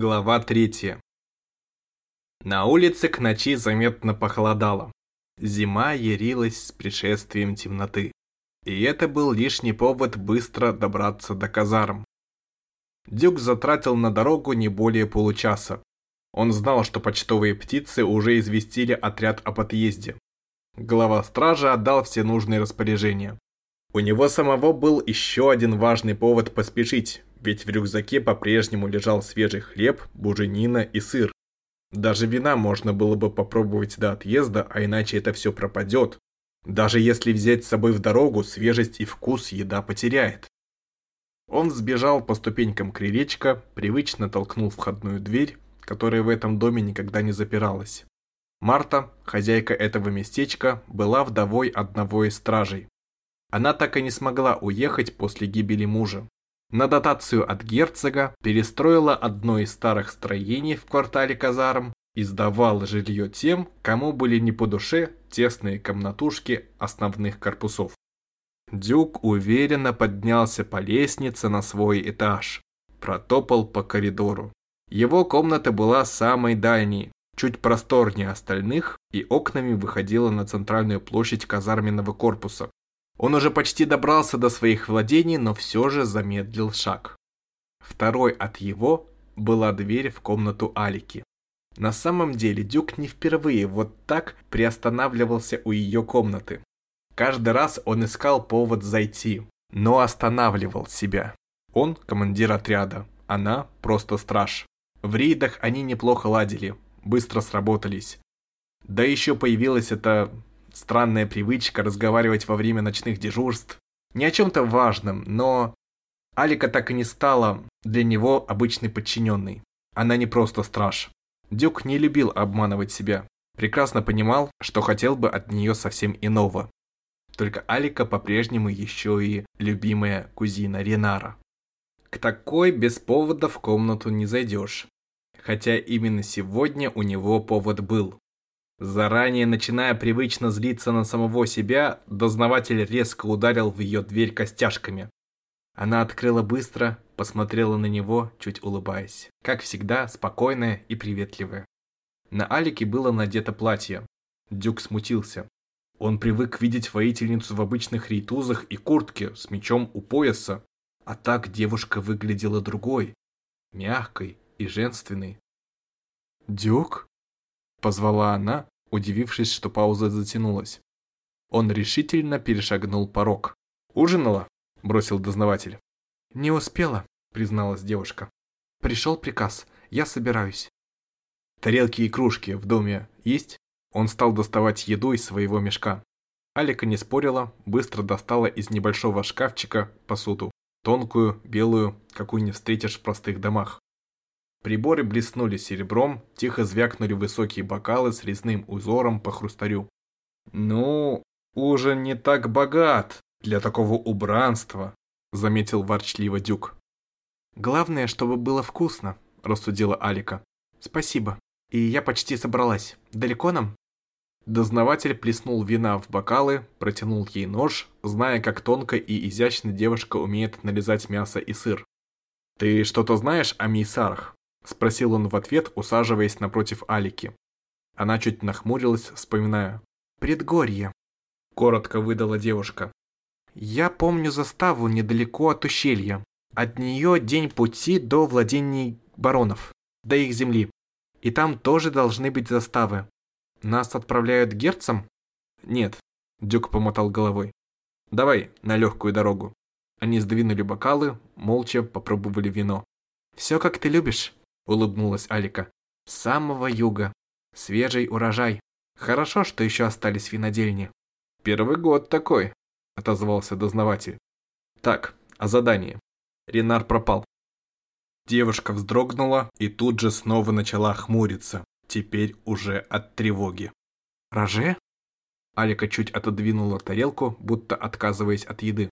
Глава третья. На улице к ночи заметно похолодало. Зима ярилась с пришествием темноты. И это был лишний повод быстро добраться до казарм. Дюк затратил на дорогу не более получаса. Он знал, что почтовые птицы уже известили отряд об отъезде. Глава стражи отдал все нужные распоряжения. У него самого был еще один важный повод поспешить, ведь в рюкзаке по-прежнему лежал свежий хлеб, буженина и сыр. Даже вина можно было бы попробовать до отъезда, а иначе это все пропадет. Даже если взять с собой в дорогу, свежесть и вкус еда потеряет. Он сбежал по ступенькам крылечка, привычно толкнул входную дверь, которая в этом доме никогда не запиралась. Марта, хозяйка этого местечка, была вдовой одного из стражей. Она так и не смогла уехать после гибели мужа на дотацию от герцога перестроила одно из старых строений в квартале казарм и сдавала жилье тем, кому были не по душе тесные комнатушки основных корпусов. Дюк уверенно поднялся по лестнице на свой этаж, протопал по коридору. Его комната была самой дальней, чуть просторнее остальных и окнами выходила на центральную площадь казарменного корпуса. Он уже почти добрался до своих владений, но все же замедлил шаг. Второй от его была дверь в комнату Алики. На самом деле Дюк не впервые вот так приостанавливался у ее комнаты. Каждый раз он искал повод зайти, но останавливал себя. Он командир отряда, она просто страж. В рейдах они неплохо ладили, быстро сработались. Да еще появилась эта Странная привычка разговаривать во время ночных дежурств. Не о чем-то важном, но... Алика так и не стала для него обычной подчиненной. Она не просто страж. Дюк не любил обманывать себя. Прекрасно понимал, что хотел бы от нее совсем иного. Только Алика по-прежнему еще и любимая кузина Ренара. К такой без повода в комнату не зайдешь. Хотя именно сегодня у него повод был. Заранее начиная привычно злиться на самого себя, дознаватель резко ударил в ее дверь костяшками. Она открыла быстро, посмотрела на него, чуть улыбаясь. Как всегда, спокойная и приветливая. На Алике было надето платье. Дюк смутился. Он привык видеть воительницу в обычных рейтузах и куртке с мечом у пояса. А так девушка выглядела другой, мягкой и женственной. «Дюк?» Позвала она, удивившись, что пауза затянулась. Он решительно перешагнул порог. «Ужинала?» – бросил дознаватель. «Не успела», – призналась девушка. «Пришел приказ, я собираюсь». «Тарелки и кружки в доме есть?» Он стал доставать еду из своего мешка. Алика не спорила, быстро достала из небольшого шкафчика посуду. Тонкую, белую, какую не встретишь в простых домах. Приборы блеснули серебром, тихо звякнули высокие бокалы с резным узором по хрустарю. «Ну, ужин не так богат для такого убранства», — заметил ворчливо Дюк. «Главное, чтобы было вкусно», — рассудила Алика. «Спасибо. И я почти собралась. Далеко нам?» Дознаватель плеснул вина в бокалы, протянул ей нож, зная, как тонко и изящно девушка умеет нарезать мясо и сыр. «Ты что-то знаешь о миссарах?» Спросил он в ответ, усаживаясь напротив Алики. Она чуть нахмурилась, вспоминая. «Предгорье», — коротко выдала девушка. «Я помню заставу недалеко от ущелья. От нее день пути до владений баронов, до их земли. И там тоже должны быть заставы. Нас отправляют герцам?» «Нет», — Дюк помотал головой. «Давай на легкую дорогу». Они сдвинули бокалы, молча попробовали вино. «Все как ты любишь», улыбнулась Алика. С самого юга. Свежий урожай. Хорошо, что еще остались винодельни. Первый год такой, отозвался дознаватель. Так, о задании. Ренар пропал. Девушка вздрогнула и тут же снова начала хмуриться, теперь уже от тревоги. «Роже?» Алика чуть отодвинула тарелку, будто отказываясь от еды.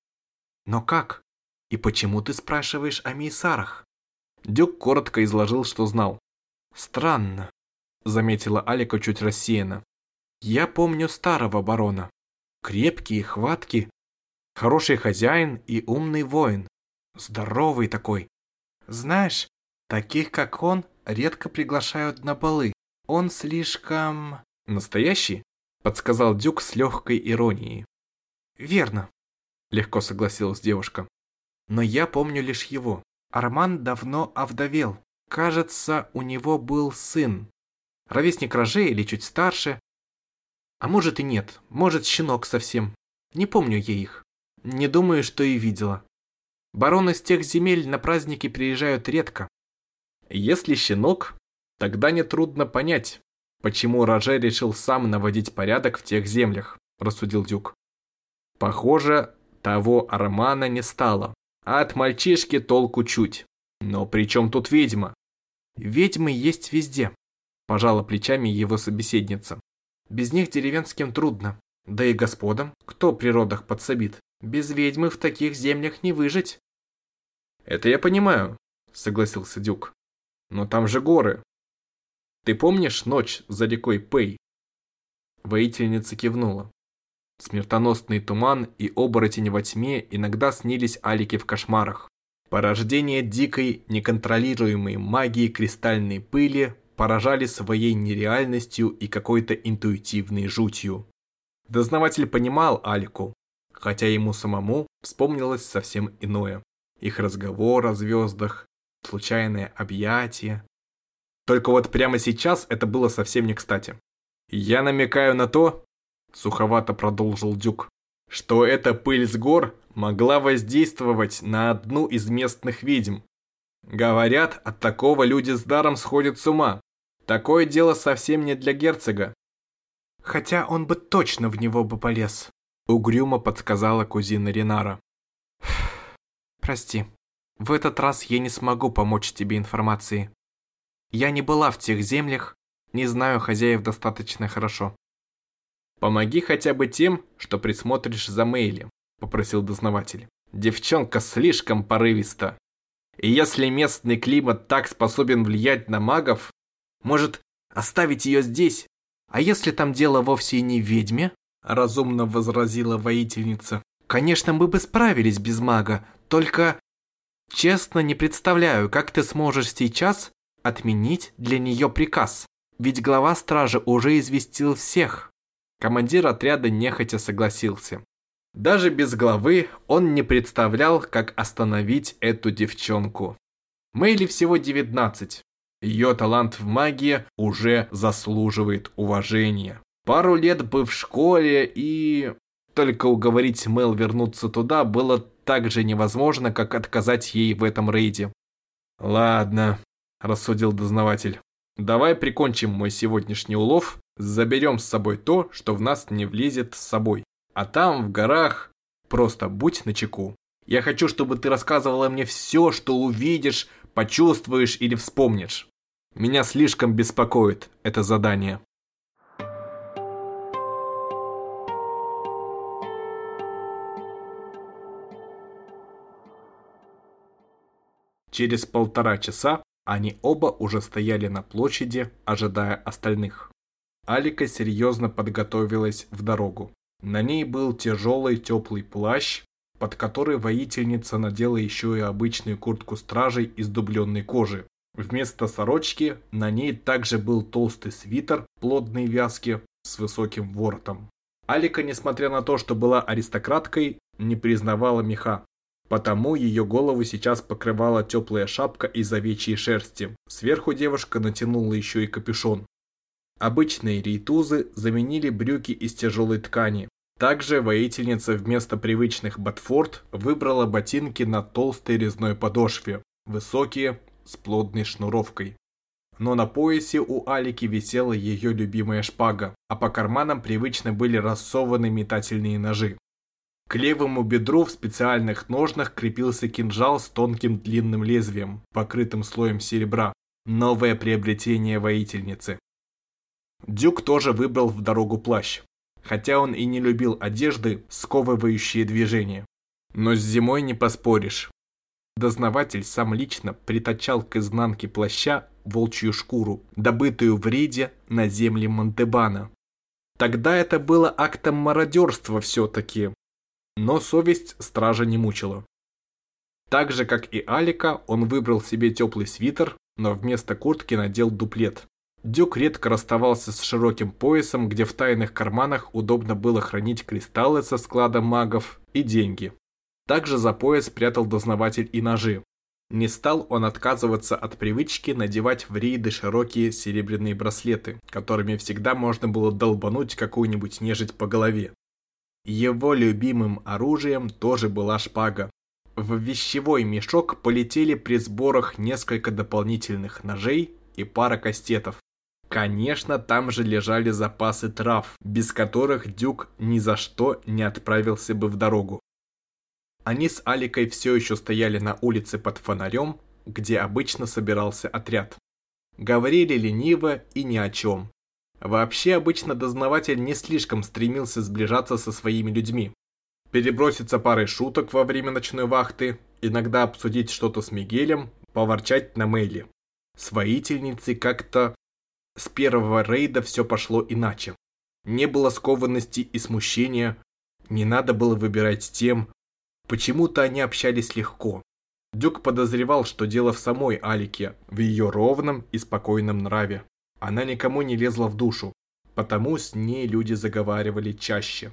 «Но как? И почему ты спрашиваешь о миссарах?» Дюк коротко изложил, что знал. «Странно», — заметила Алика чуть рассеянно. «Я помню старого барона. Крепкий и хваткий, хороший хозяин и умный воин. Здоровый такой. Знаешь, таких как он редко приглашают на балы. Он слишком... Настоящий? Подсказал Дюк с легкой иронией. Верно. Легко согласилась девушка. Но я помню лишь его. Арман давно овдовел. Кажется, у него был сын. Ровесник Роже или чуть старше. А может и нет. Может, щенок совсем. Не помню я их. Не думаю, что и видела. Бароны с тех земель на праздники приезжают редко. Если щенок, тогда нетрудно понять, почему Роже решил сам наводить порядок в тех землях, рассудил Дюк. Похоже, того Армана не стало, от мальчишки толку чуть. Но при чем тут ведьма? Ведьмы есть везде, пожала плечами его собеседница. Без них деревенским трудно. Да и господам, кто при родах подсобит. Без ведьмы в таких землях не выжить. Это я понимаю, согласился Дюк. Но там же горы. Ты помнишь ночь за рекой Пэй? Воительница кивнула. Смертоносный туман и оборотень во тьме иногда снились Алике в кошмарах. Порождение дикой, неконтролируемой магии кристальной пыли поражали своей нереальностью и какой-то интуитивной жутью. Дознаватель понимал Алику, хотя ему самому вспомнилось совсем иное. Их разговор о звездах, случайное объятие. Только вот прямо сейчас это было совсем не кстати. Я намекаю на то, суховато продолжил Дюк, что эта пыль с гор могла воздействовать на одну из местных ведьм. Говорят, от такого люди с даром сходят с ума. Такое дело совсем не для герцога. Хотя он бы точно в него бы полез, угрюмо подсказала кузина Ренара. Прости, в этот раз я не смогу помочь тебе информацией. Я не была в тех землях, не знаю хозяев достаточно хорошо. «Помоги хотя бы тем, что присмотришь за Мейли», – попросил дознаватель. «Девчонка слишком порывиста. И если местный климат так способен влиять на магов, может, оставить ее здесь? А если там дело вовсе не в ведьме?» – разумно возразила воительница. «Конечно, мы бы справились без мага, только... Честно, не представляю, как ты сможешь сейчас отменить для нее приказ. Ведь глава стражи уже известил всех. Командир отряда нехотя согласился. Даже без главы он не представлял, как остановить эту девчонку. Мэйли всего 19. Ее талант в магии уже заслуживает уважения. Пару лет бы в школе и... Только уговорить Мэл вернуться туда было так же невозможно, как отказать ей в этом рейде. «Ладно», – рассудил дознаватель. «Давай прикончим мой сегодняшний улов Заберем с собой то, что в нас не влезет с собой. А там, в горах, просто будь начеку. Я хочу, чтобы ты рассказывала мне все, что увидишь, почувствуешь или вспомнишь. Меня слишком беспокоит это задание. Через полтора часа они оба уже стояли на площади, ожидая остальных. Алика серьезно подготовилась в дорогу. На ней был тяжелый теплый плащ, под который воительница надела еще и обычную куртку стражей из дубленной кожи. Вместо сорочки на ней также был толстый свитер плотной вязки с высоким воротом. Алика, несмотря на то, что была аристократкой, не признавала меха. Потому ее голову сейчас покрывала теплая шапка из овечьей шерсти. Сверху девушка натянула еще и капюшон. Обычные рейтузы заменили брюки из тяжелой ткани. Также воительница вместо привычных ботфорд выбрала ботинки на толстой резной подошве, высокие, с плотной шнуровкой. Но на поясе у Алики висела ее любимая шпага, а по карманам привычно были рассованы метательные ножи. К левому бедру в специальных ножнах крепился кинжал с тонким длинным лезвием, покрытым слоем серебра. Новое приобретение воительницы. Дюк тоже выбрал в дорогу плащ, хотя он и не любил одежды, сковывающие движение. Но с зимой не поспоришь. Дознаватель сам лично притачал к изнанке плаща волчью шкуру, добытую в рейде на земле Монтебана. Тогда это было актом мародерства все-таки, но совесть стража не мучила. Так же, как и Алика, он выбрал себе теплый свитер, но вместо куртки надел дуплет. Дюк редко расставался с широким поясом, где в тайных карманах удобно было хранить кристаллы со склада магов и деньги. Также за пояс прятал дознаватель и ножи. Не стал он отказываться от привычки надевать в рейды широкие серебряные браслеты, которыми всегда можно было долбануть какую-нибудь нежить по голове. Его любимым оружием тоже была шпага. В вещевой мешок полетели при сборах несколько дополнительных ножей и пара кастетов. Конечно, там же лежали запасы трав, без которых Дюк ни за что не отправился бы в дорогу. Они с Аликой все еще стояли на улице под фонарем, где обычно собирался отряд. Говорили лениво и ни о чем. Вообще, обычно дознаватель не слишком стремился сближаться со своими людьми. Переброситься парой шуток во время ночной вахты, иногда обсудить что-то с Мигелем, поворчать на мейле. С воительницей как-то с первого рейда все пошло иначе. Не было скованности и смущения, не надо было выбирать тем, Почему-то они общались легко. Дюк подозревал, что дело в самой Алике, в ее ровном и спокойном нраве. Она никому не лезла в душу, потому с ней люди заговаривали чаще.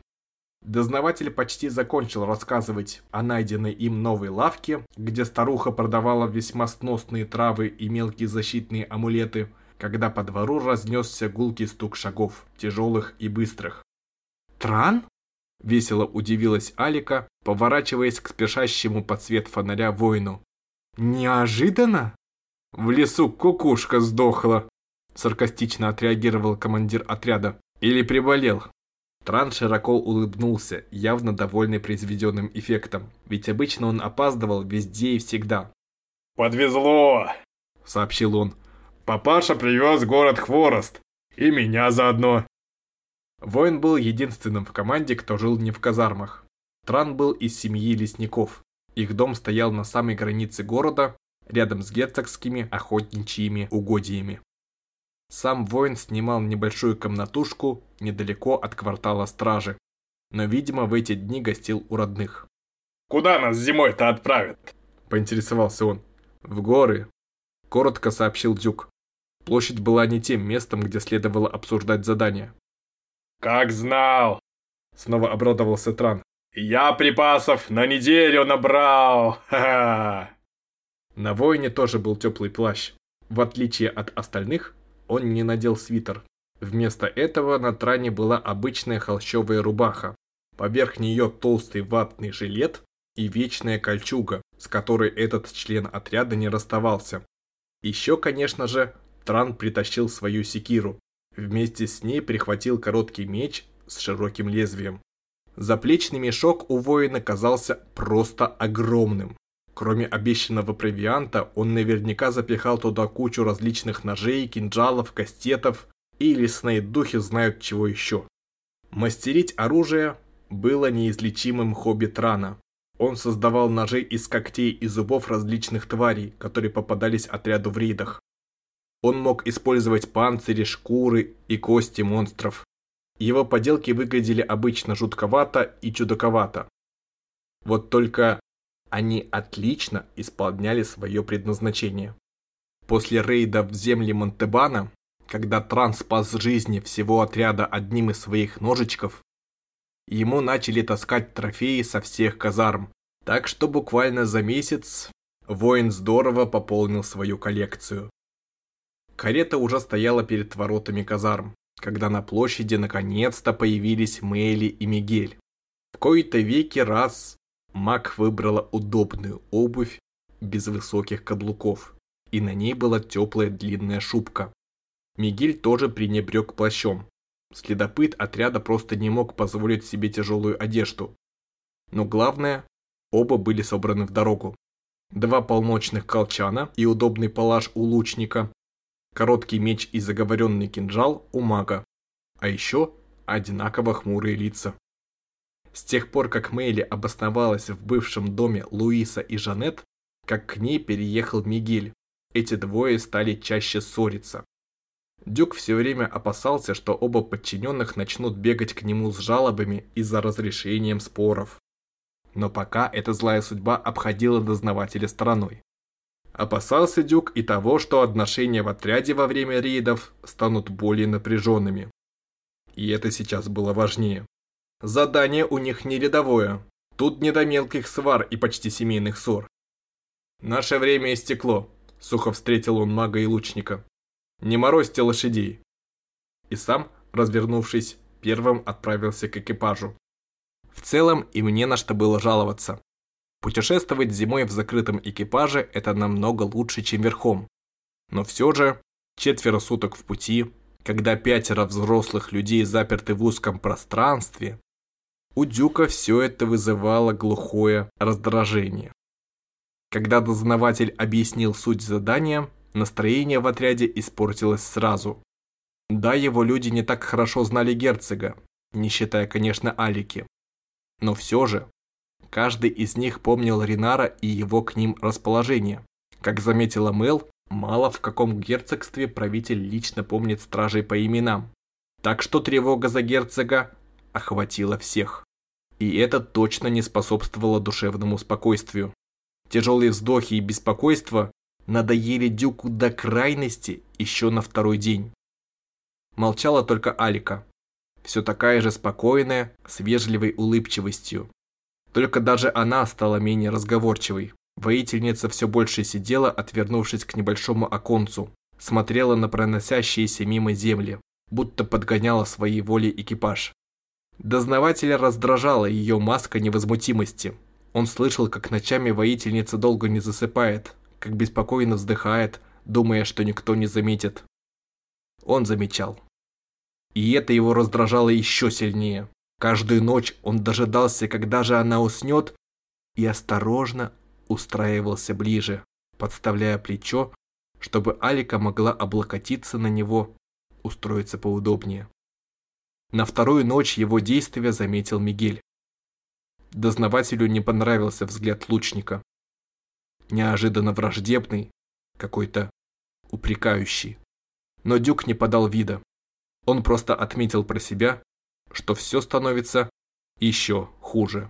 Дознаватель почти закончил рассказывать о найденной им новой лавке, где старуха продавала весьма сносные травы и мелкие защитные амулеты, когда по двору разнесся гулкий стук шагов, тяжелых и быстрых. «Тран?» Весело удивилась Алика, поворачиваясь к спешащему под свет фонаря воину. «Неожиданно?» «В лесу кукушка сдохла», саркастично отреагировал командир отряда. «Или приболел?» Тран широко улыбнулся, явно довольный произведенным эффектом, ведь обычно он опаздывал везде и всегда. «Подвезло!» — сообщил он. «Папаша привез город Хворост, и меня заодно. Воин был единственным в команде, кто жил не в казармах. Тран был из семьи лесников. Их дом стоял на самой границе города, рядом с герцогскими охотничьими угодьями. Сам воин снимал небольшую комнатушку недалеко от квартала стражи, но, видимо, в эти дни гостил у родных. «Куда нас зимой-то отправят?» – поинтересовался он. «В горы», – коротко сообщил Дюк. Площадь была не тем местом, где следовало обсуждать задание. «Как знал!» Снова обрадовался Тран. «Я припасов на неделю набрал! Ха-ха!» На воине тоже был теплый плащ. В отличие от остальных, он не надел свитер. Вместо этого на Тране была обычная холщовая рубаха. Поверх нее толстый ватный жилет и вечная кольчуга, с которой этот член отряда не расставался. Еще, конечно же, Тран притащил свою секиру, Вместе с ней прихватил короткий меч с широким лезвием. Заплечный мешок у воина казался просто огромным. Кроме обещанного провианта, он наверняка запихал туда кучу различных ножей, кинжалов, кастетов и лесные духи знают чего еще. Мастерить оружие было неизлечимым хобби Трана. Он создавал ножи из когтей и зубов различных тварей, которые попадались отряду в рейдах. Он мог использовать панцири, шкуры и кости монстров. Его поделки выглядели обычно жутковато и чудаковато. Вот только они отлично исполняли свое предназначение. После рейда в земли Монтебана, когда Тран спас жизни всего отряда одним из своих ножичков, ему начали таскать трофеи со всех казарм, так что буквально за месяц воин здорово пополнил свою коллекцию. Карета уже стояла перед воротами казарм, когда на площади наконец-то появились Мэйли и Мигель. В кои-то веки раз Мак выбрала удобную обувь без высоких каблуков, и на ней была теплая длинная шубка. Мигель тоже пренебрег плащом. Следопыт отряда просто не мог позволить себе тяжелую одежду. Но главное, оба были собраны в дорогу. Два полночных колчана и удобный палаш у лучника короткий меч и заговоренный кинжал у мага, а еще одинаково хмурые лица. С тех пор, как Мэйли обосновалась в бывшем доме Луиса и Жанет, как к ней переехал Мигель, эти двое стали чаще ссориться. Дюк все время опасался, что оба подчиненных начнут бегать к нему с жалобами и за разрешением споров. Но пока эта злая судьба обходила дознавателя стороной. Опасался Дюк и того, что отношения в отряде во время рейдов станут более напряженными. И это сейчас было важнее. Задание у них не рядовое. Тут не до мелких свар и почти семейных ссор. «Наше время истекло», — сухо встретил он мага и лучника. «Не морозьте лошадей». И сам, развернувшись, первым отправился к экипажу. В целом, и мне на что было жаловаться. Путешествовать зимой в закрытом экипаже – это намного лучше, чем верхом. Но все же, четверо суток в пути, когда пятеро взрослых людей заперты в узком пространстве, у Дюка все это вызывало глухое раздражение. Когда дознаватель объяснил суть задания, настроение в отряде испортилось сразу. Да, его люди не так хорошо знали герцога, не считая, конечно, Алики. Но все же, Каждый из них помнил Ринара и его к ним расположение. Как заметила Мэл, мало в каком герцогстве правитель лично помнит стражей по именам. Так что тревога за герцога охватила всех. И это точно не способствовало душевному спокойствию. Тяжелые вздохи и беспокойство надоели Дюку до крайности еще на второй день. Молчала только Алика. Все такая же спокойная, с вежливой улыбчивостью. Только даже она стала менее разговорчивой. Воительница все больше сидела, отвернувшись к небольшому оконцу, смотрела на проносящиеся мимо земли, будто подгоняла своей волей экипаж. Дознавателя раздражала ее маска невозмутимости. Он слышал, как ночами воительница долго не засыпает, как беспокойно вздыхает, думая, что никто не заметит. Он замечал. И это его раздражало еще сильнее. Каждую ночь он дожидался, когда же она уснет, и осторожно устраивался ближе, подставляя плечо, чтобы Алика могла облокотиться на него, устроиться поудобнее. На вторую ночь его действия заметил Мигель. Дознавателю не понравился взгляд лучника. Неожиданно враждебный, какой-то упрекающий. Но Дюк не подал вида. Он просто отметил про себя, что все становится еще хуже.